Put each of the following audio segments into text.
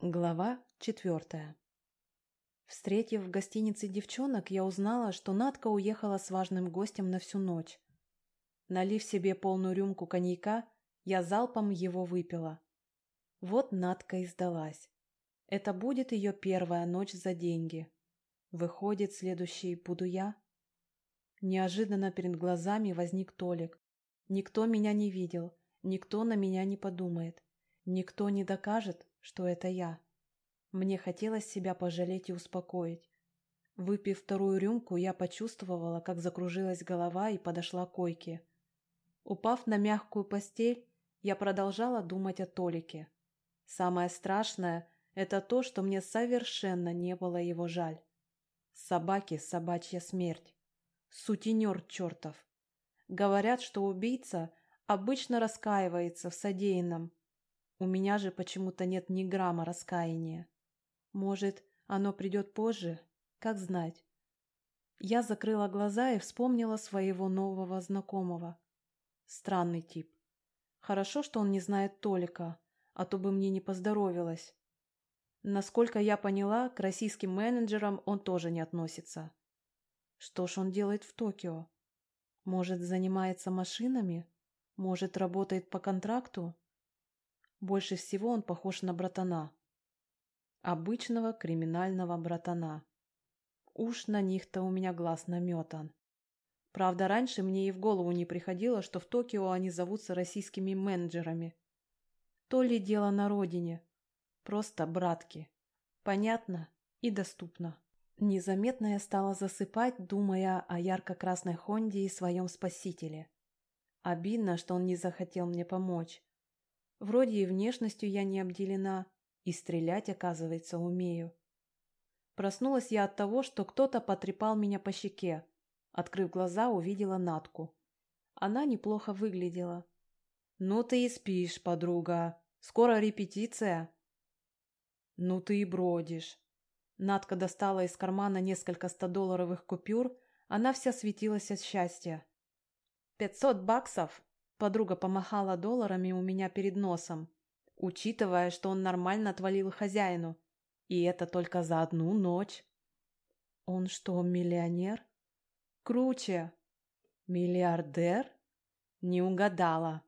Глава четвертая Встретив в гостинице девчонок, я узнала, что Надка уехала с важным гостем на всю ночь. Налив себе полную рюмку коньяка, я залпом его выпила. Вот Надка и сдалась. Это будет ее первая ночь за деньги. Выходит, следующей буду я? Неожиданно перед глазами возник Толик. Никто меня не видел, никто на меня не подумает, никто не докажет, что это я. Мне хотелось себя пожалеть и успокоить. Выпив вторую рюмку, я почувствовала, как закружилась голова и подошла к койке. Упав на мягкую постель, я продолжала думать о Толике. Самое страшное – это то, что мне совершенно не было его жаль. Собаки – собачья смерть. Сутенер чертов. Говорят, что убийца обычно раскаивается в содеянном, у меня же почему-то нет ни грамма раскаяния. Может, оно придет позже? Как знать. Я закрыла глаза и вспомнила своего нового знакомого. Странный тип. Хорошо, что он не знает Толика, а то бы мне не поздоровилось. Насколько я поняла, к российским менеджерам он тоже не относится. Что ж он делает в Токио? Может, занимается машинами? Может, работает по контракту? Больше всего он похож на братана. Обычного криминального братана. Уж на них-то у меня глаз наметан. Правда, раньше мне и в голову не приходило, что в Токио они зовутся российскими менеджерами. То ли дело на родине. Просто братки. Понятно и доступно. Незаметно я стала засыпать, думая о ярко-красной Хонде и своем спасителе. Обидно, что он не захотел мне помочь. Вроде и внешностью я не обделена, и стрелять, оказывается, умею. Проснулась я от того, что кто-то потрепал меня по щеке. Открыв глаза, увидела Натку. Она неплохо выглядела. «Ну ты и спишь, подруга. Скоро репетиция». «Ну ты и бродишь». Натка достала из кармана несколько стодолларовых купюр, она вся светилась от счастья. «Пятьсот баксов? Подруга помахала долларами у меня перед носом, учитывая, что он нормально отвалил хозяину. И это только за одну ночь. Он что, миллионер? Круче. Миллиардер? Не угадала.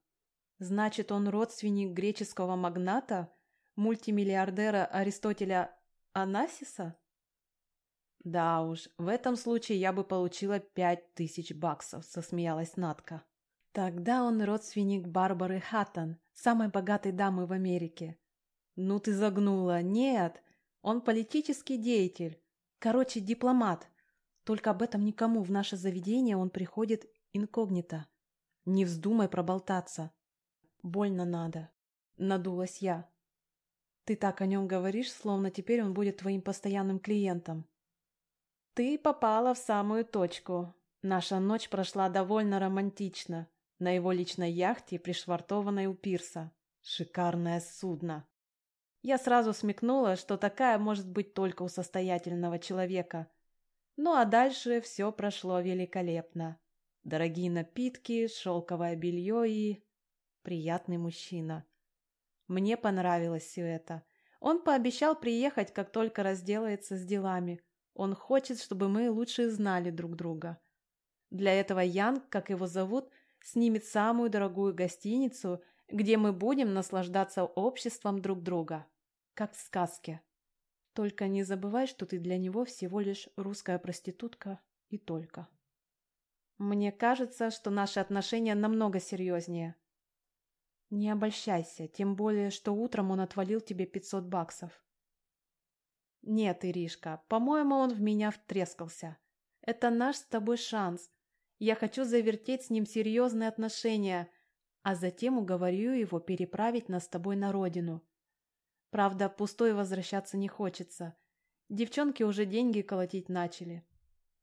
Значит, он родственник греческого магната, мультимиллиардера Аристотеля Анасиса? Да уж, в этом случае я бы получила пять тысяч баксов, засмеялась Натка. Тогда он родственник Барбары Хаттон, самой богатой дамы в Америке. Ну ты загнула. Нет, он политический деятель. Короче, дипломат. Только об этом никому в наше заведение он приходит инкогнито. Не вздумай проболтаться. Больно надо. Надулась я. Ты так о нем говоришь, словно теперь он будет твоим постоянным клиентом. Ты попала в самую точку. Наша ночь прошла довольно романтично на его личной яхте, пришвартованной у пирса. Шикарное судно. Я сразу смекнула, что такая может быть только у состоятельного человека. Ну а дальше все прошло великолепно. Дорогие напитки, шелковое белье и... Приятный мужчина. Мне понравилось все это. Он пообещал приехать, как только разделается с делами. Он хочет, чтобы мы лучше знали друг друга. Для этого Янг, как его зовут, снимет самую дорогую гостиницу, где мы будем наслаждаться обществом друг друга, как в сказке. Только не забывай, что ты для него всего лишь русская проститутка и только. Мне кажется, что наши отношения намного серьезнее. Не обольщайся, тем более, что утром он отвалил тебе 500 баксов. Нет, Иришка, по-моему, он в меня втрескался. Это наш с тобой шанс, я хочу завертеть с ним серьезные отношения, а затем уговорю его переправить нас с тобой на родину. Правда, пустой возвращаться не хочется. Девчонки уже деньги колотить начали.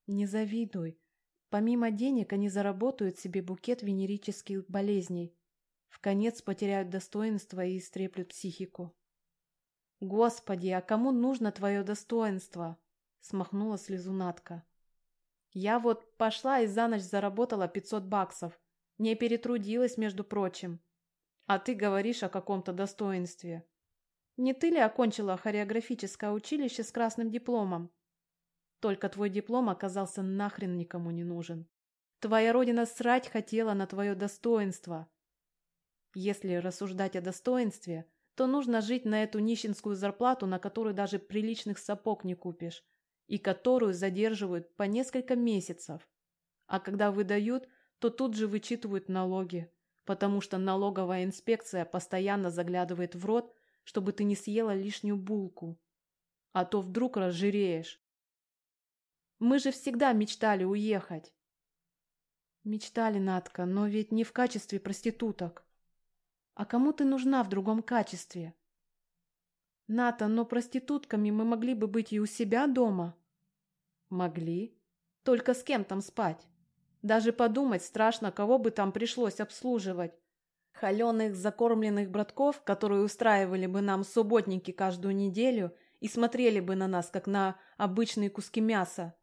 Не завидуй. Помимо денег они заработают себе букет венерических болезней. В конец потеряют достоинство и истреплют психику. «Господи, а кому нужно твое достоинство?» — смахнула слезу Натка. Я вот пошла и за ночь заработала 500 баксов. Не перетрудилась, между прочим. А ты говоришь о каком-то достоинстве. Не ты ли окончила хореографическое училище с красным дипломом? Только твой диплом оказался нахрен никому не нужен. Твоя родина срать хотела на твое достоинство. Если рассуждать о достоинстве, то нужно жить на эту нищенскую зарплату, на которую даже приличных сапог не купишь, и которую задерживают по несколько месяцев. А когда выдают, то тут же вычитывают налоги, потому что налоговая инспекция постоянно заглядывает в рот, чтобы ты не съела лишнюю булку. А то вдруг разжиреешь. Мы же всегда мечтали уехать. Мечтали, Натка, но ведь не в качестве проституток. А кому ты нужна в другом качестве? Ната, но проститутками мы могли бы быть и у себя дома. Могли. Только с кем там спать? Даже подумать страшно, кого бы там пришлось обслуживать. Холеных закормленных братков, которые устраивали бы нам субботники каждую неделю и смотрели бы на нас, как на обычные куски мяса.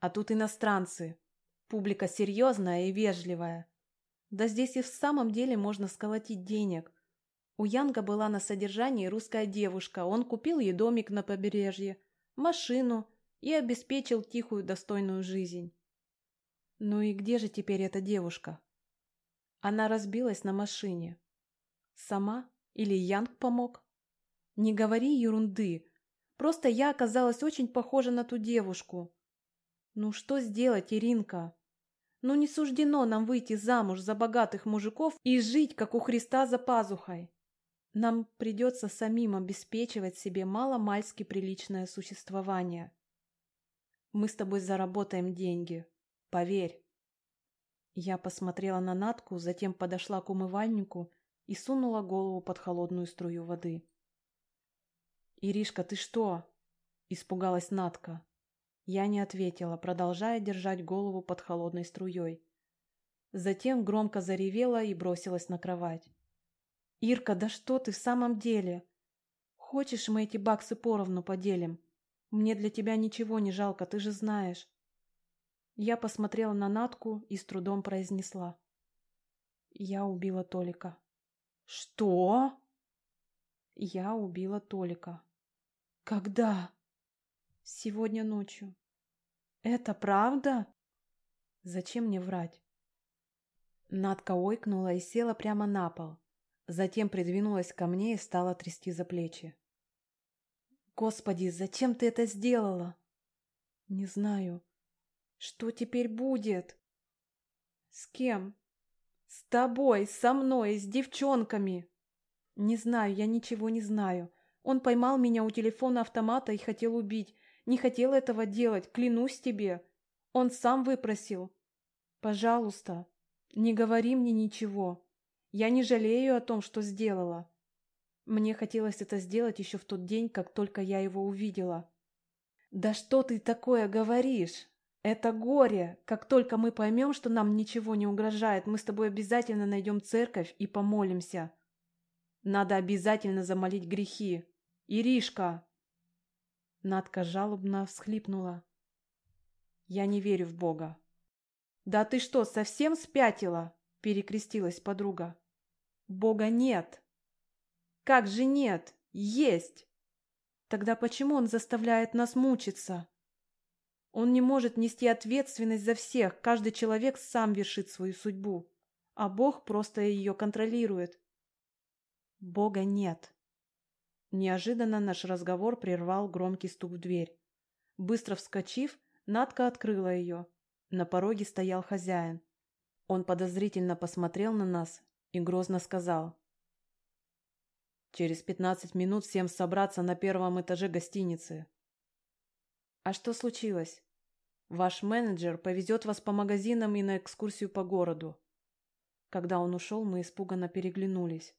А тут иностранцы, Публика серьезная и вежливая. Да здесь и в самом деле можно сколотить денег. У Янга была на содержании русская девушка. Он купил ей домик на побережье, машину и обеспечил тихую достойную жизнь. Ну и где же теперь эта девушка? Она разбилась на машине. Сама или Янг помог? Не говори ерунды. Просто я оказалась очень похожа на ту девушку. Ну что сделать, Иринка? Ну не суждено нам выйти замуж за богатых мужиков и жить, как у Христа, за пазухой. Нам придется самим обеспечивать себе маломальски приличное существование. Мы с тобой заработаем деньги. Поверь. Я посмотрела на Натку, затем подошла к умывальнику и сунула голову под холодную струю воды. «Иришка, ты что?» – испугалась Натка. Я не ответила, продолжая держать голову под холодной струей. Затем громко заревела и бросилась на кровать. «Ирка, да что ты в самом деле? Хочешь, мы эти баксы поровну поделим? Мне для тебя ничего не жалко, ты же знаешь». Я посмотрела на Натку и с трудом произнесла. «Я убила Толика». «Что?» «Я убила Толика». «Когда?» Сегодня ночью. Это правда? Зачем мне врать? Надка ойкнула и села прямо на пол. Затем придвинулась ко мне и стала трясти за плечи. Господи, зачем ты это сделала? Не знаю. Что теперь будет? С кем? С тобой, со мной, с девчонками. Не знаю, я ничего не знаю. Он поймал меня у телефона автомата и хотел убить. Не хотел этого делать, клянусь тебе. Он сам выпросил. Пожалуйста, не говори мне ничего. Я не жалею о том, что сделала. Мне хотелось это сделать еще в тот день, как только я его увидела. Да что ты такое говоришь? Это горе. Как только мы поймем, что нам ничего не угрожает, мы с тобой обязательно найдем церковь и помолимся. Надо обязательно замолить грехи. Иришка, Надка жалобно всхлипнула. «Я не верю в Бога». «Да ты что, совсем спятила?» – перекрестилась подруга. «Бога нет». «Как же нет? Есть!» «Тогда почему он заставляет нас мучиться?» Он не может нести ответственность за всех, каждый человек сам вершит свою судьбу, а Бог просто ее контролирует. Бога нет. Неожиданно наш разговор прервал громкий стук в дверь. Быстро вскочив, Надка открыла ее. На пороге стоял хозяин. Он подозрительно посмотрел на нас и грозно сказал. «Через пятнадцать минут всем собраться на первом этаже гостиницы». «А что случилось?» «Ваш менеджер повезет вас по магазинам и на экскурсию по городу». Когда он ушел, мы испуганно переглянулись.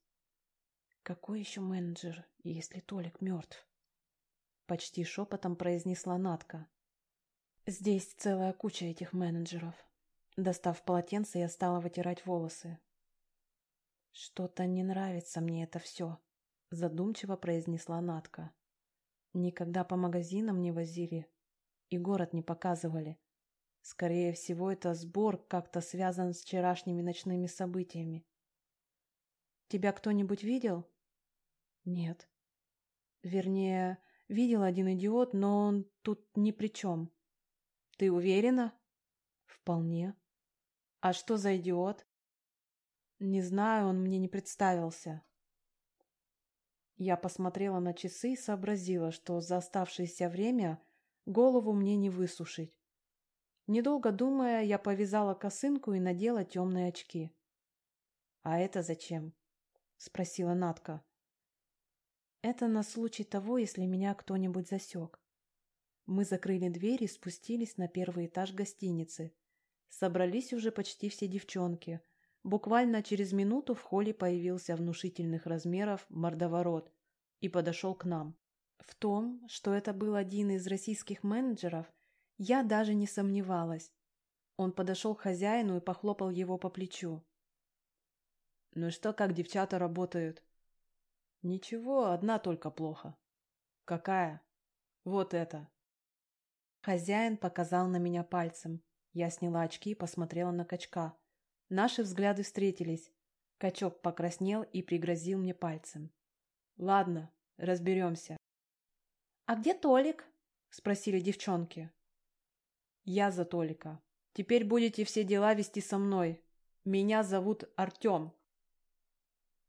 «Какой еще менеджер, если Толик мертв?» Почти шепотом произнесла Натка. «Здесь целая куча этих менеджеров». Достав полотенце, я стала вытирать волосы. «Что-то не нравится мне это все», — задумчиво произнесла Натка. «Никогда по магазинам не возили и город не показывали. Скорее всего, это сбор как-то связан с вчерашними ночными событиями. Тебя кто-нибудь видел?» «Нет». Вернее, видел один идиот, но он тут ни при чем. Ты уверена? Вполне. А что за идиот? Не знаю, он мне не представился. Я посмотрела на часы и сообразила, что за оставшееся время голову мне не высушить. Недолго думая, я повязала косынку и надела темные очки. «А это зачем?» — спросила Натка. «Это на случай того, если меня кто-нибудь засек». Мы закрыли дверь и спустились на первый этаж гостиницы. Собрались уже почти все девчонки. Буквально через минуту в холле появился внушительных размеров мордоворот и подошел к нам. В том, что это был один из российских менеджеров, я даже не сомневалась. Он подошел к хозяину и похлопал его по плечу. «Ну что, как девчата работают?» «Ничего, одна только плохо». «Какая?» «Вот это». Хозяин показал на меня пальцем. Я сняла очки и посмотрела на качка. Наши взгляды встретились. Качок покраснел и пригрозил мне пальцем. «Ладно, разберемся». «А где Толик?» — спросили девчонки. Я за Толика. Теперь будете все дела вести со мной. Меня зовут Артем.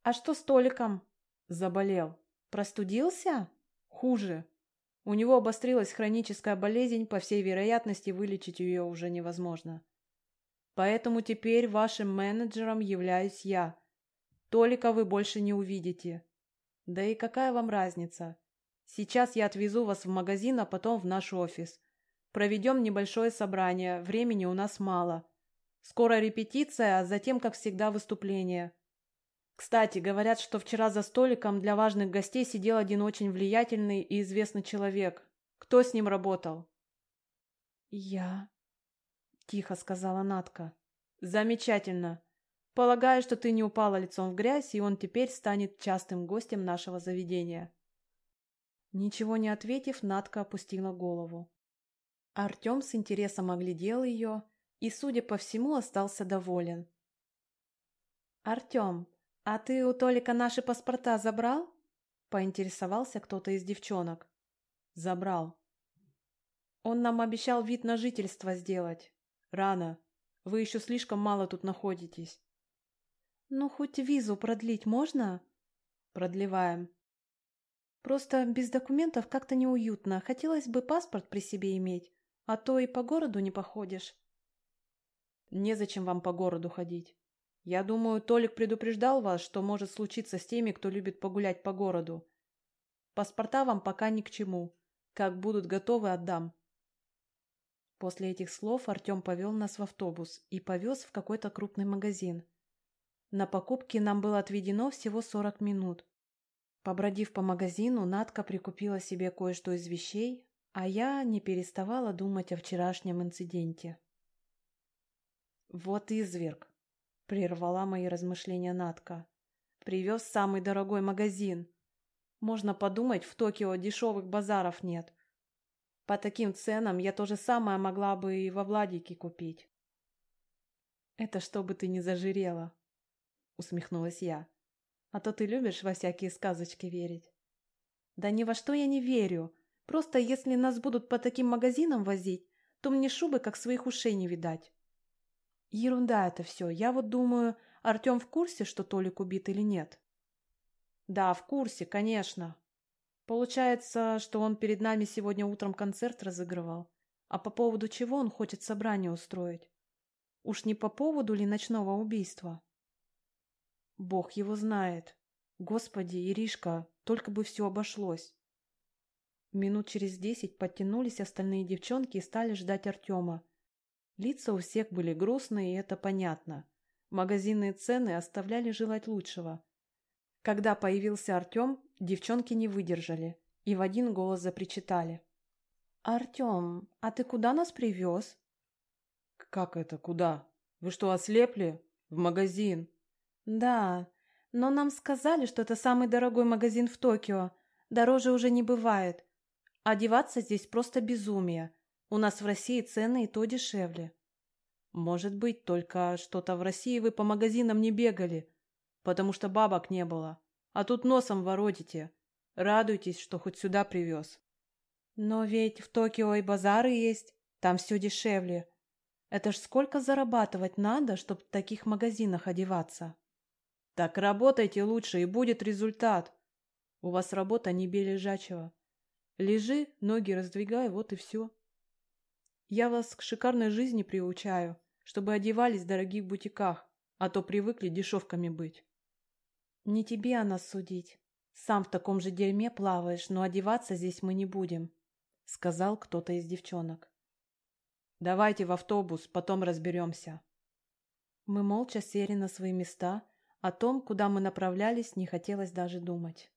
А что с Толиком? Заболел. Простудился? Хуже. У него обострилась хроническая болезнь, по всей вероятности, вылечить ее уже невозможно. Поэтому теперь вашим менеджером являюсь я. Толика вы больше не увидите. Да и какая вам разница? Сейчас я отвезу вас в магазин, а потом в наш офис. Проведем небольшое собрание, времени у нас мало. Скоро репетиция, а затем, как всегда, выступление. Кстати, говорят, что вчера за столиком для важных гостей сидел один очень влиятельный и известный человек. Кто с ним работал? Я, тихо сказала Натка. Замечательно. Полагаю, что ты не упала лицом в грязь, и он теперь станет частым гостем нашего заведения. Ничего не ответив, Натка опустила голову. Артем с интересом оглядел ее и, судя по всему, остался доволен. «Артем, а ты у Толика наши паспорта забрал?» — поинтересовался кто-то из девчонок. «Забрал». «Он нам обещал вид на жительство сделать. Рано. Вы еще слишком мало тут находитесь». «Ну, хоть визу продлить можно?» «Продлеваем». «Просто без документов как-то неуютно. Хотелось бы паспорт при себе иметь а то и по городу не походишь. Незачем вам по городу ходить. Я думаю, Толик предупреждал вас, что может случиться с теми, кто любит погулять по городу. Паспорта вам пока ни к чему. Как будут готовы, отдам. После этих слов Артем повел нас в автобус и повез в какой-то крупный магазин. На покупки нам было отведено всего 40 минут. Побродив по магазину, Надка прикупила себе кое-что из вещей, а я не переставала думать о вчерашнем инциденте. «Вот изверг!» — прервала мои размышления Натка. «Привез самый дорогой магазин. Можно подумать, в Токио дешевых базаров нет. По таким ценам я то же самое могла бы и во Владике купить». «Это чтобы ты не зажирела», — усмехнулась я. «А то ты любишь во всякие сказочки верить». «Да ни во что я не верю. Просто если нас будут по таким магазинам возить, то мне шубы как своих ушей не видать. Ерунда это все. Я вот думаю, Артем в курсе, что Толик убит или нет? Да, в курсе, конечно. Получается, что он перед нами сегодня утром концерт разыгрывал. А по поводу чего он хочет собрание устроить? Уж не по поводу ли ночного убийства? Бог его знает. Господи, Иришка, только бы все обошлось. Минут через десять подтянулись остальные девчонки и стали ждать Артема. Лица у всех были грустные, и это понятно. Магазинные цены оставляли желать лучшего. Когда появился Артем, девчонки не выдержали и в один голос запричитали. «Артем, а ты куда нас привез?» «Как это куда? Вы что, ослепли? В магазин?» «Да, но нам сказали, что это самый дорогой магазин в Токио. Дороже уже не бывает. Одеваться здесь просто безумие. У нас в России цены и то дешевле. Может быть, только что-то в России вы по магазинам не бегали, потому что бабок не было. А тут носом воротите. Радуйтесь, что хоть сюда привез. Но ведь в Токио и базары есть, там все дешевле. Это ж сколько зарабатывать надо, чтобы в таких магазинах одеваться? Так работайте лучше, и будет результат. У вас работа не бей лежачего. Лежи, ноги раздвигай, вот и все. Я вас к шикарной жизни приучаю, чтобы одевались в дорогих бутиках, а то привыкли дешевками быть. Не тебе о нас судить. Сам в таком же дерьме плаваешь, но одеваться здесь мы не будем, — сказал кто-то из девчонок. Давайте в автобус, потом разберемся. Мы молча сели на свои места, о том, куда мы направлялись, не хотелось даже думать.